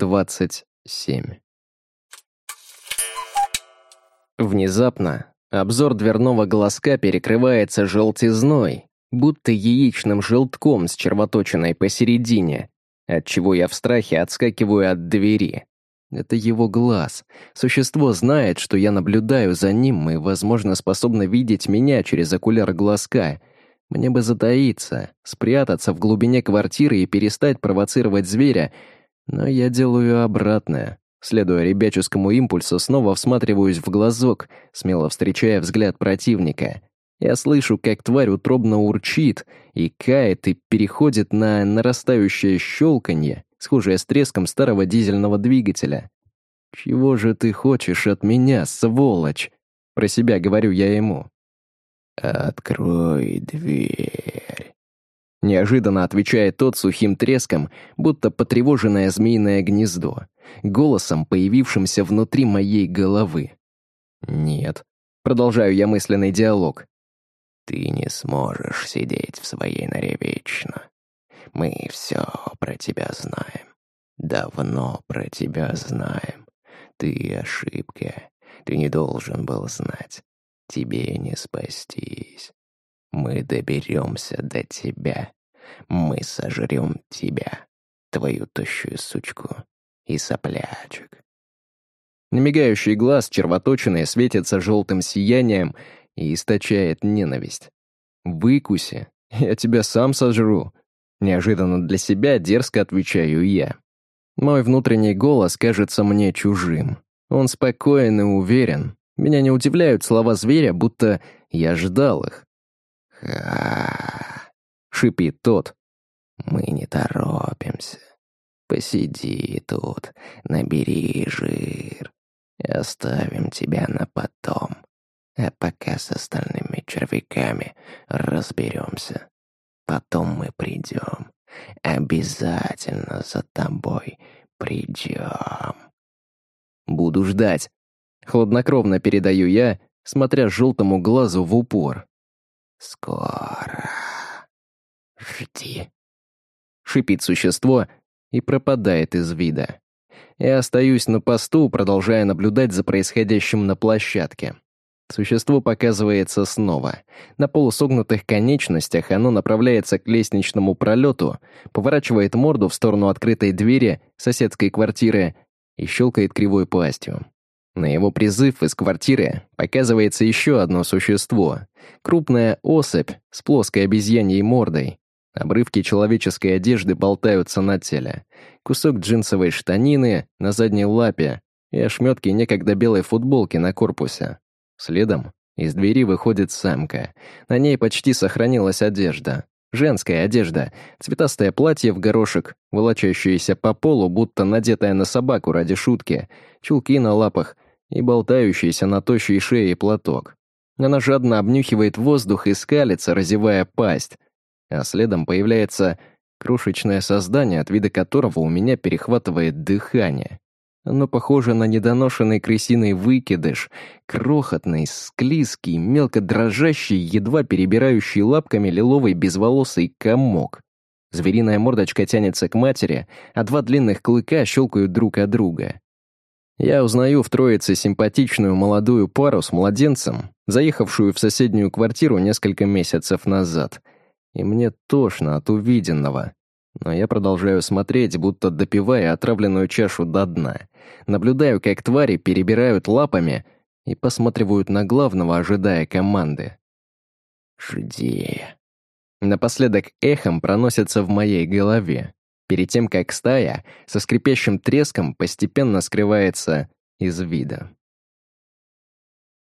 27. Внезапно обзор дверного глазка перекрывается желтизной, будто яичным желтком с червоточиной посередине, отчего я в страхе отскакиваю от двери. Это его глаз. Существо знает, что я наблюдаю за ним и, возможно, способно видеть меня через окуляр глазка. Мне бы затаиться, спрятаться в глубине квартиры и перестать провоцировать зверя, но я делаю обратное. Следуя ребяческому импульсу, снова всматриваюсь в глазок, смело встречая взгляд противника. Я слышу, как тварь утробно урчит и кает и переходит на нарастающее щелканье, схожее с треском старого дизельного двигателя. «Чего же ты хочешь от меня, сволочь?» Про себя говорю я ему. «Открой дверь». Неожиданно отвечает тот сухим треском, будто потревоженное змеиное гнездо, голосом, появившимся внутри моей головы. «Нет». Продолжаю я мысленный диалог. «Ты не сможешь сидеть в своей норе вечно. Мы все про тебя знаем. Давно про тебя знаем. Ты ошибка. Ты не должен был знать. Тебе не спастись. Мы доберемся до тебя. Мы сожрем тебя, твою тощую сучку и соплячек. Немигающий глаз червоточиной светится желтым сиянием и источает ненависть. «Выкуси, я тебя сам сожру», — неожиданно для себя дерзко отвечаю я. Мой внутренний голос кажется мне чужим. Он спокоен и уверен. Меня не удивляют слова зверя, будто я ждал их. Шипит тот. «Мы не торопимся. Посиди тут, набери жир оставим тебя на потом. А пока с остальными червяками разберемся. Потом мы придем. Обязательно за тобой придем. Буду ждать. Хладнокровно передаю я, смотря желтому глазу в упор. Скоро. Жди. Шипит существо и пропадает из вида. Я остаюсь на посту, продолжая наблюдать за происходящим на площадке. Существо показывается снова. На полусогнутых конечностях оно направляется к лестничному пролету, поворачивает морду в сторону открытой двери соседской квартиры и щелкает кривой пастью. На его призыв из квартиры показывается еще одно существо. Крупная особь с плоской обезьяньей мордой. Обрывки человеческой одежды болтаются на теле. Кусок джинсовой штанины на задней лапе и ошметки некогда белой футболки на корпусе. Следом из двери выходит самка. На ней почти сохранилась одежда. Женская одежда, цветастое платье в горошек, волочащееся по полу, будто надетое на собаку ради шутки, чулки на лапах и болтающийся на тощей шее платок. Она жадно обнюхивает воздух и скалится, разевая пасть. А следом появляется крошечное создание, от вида которого у меня перехватывает дыхание. Оно похоже на недоношенный крысиный выкидыш, крохотный, склизкий, мелко дрожащий, едва перебирающий лапками лиловый безволосый комок. Звериная мордочка тянется к матери, а два длинных клыка щелкают друг от друга. Я узнаю в троице симпатичную молодую пару с младенцем, заехавшую в соседнюю квартиру несколько месяцев назад. И мне тошно от увиденного. Но я продолжаю смотреть, будто допивая отравленную чашу до дна. Наблюдаю, как твари перебирают лапами и посматривают на главного, ожидая команды. «Жди». Напоследок эхом проносится в моей голове, перед тем, как стая со скрипящим треском постепенно скрывается из вида.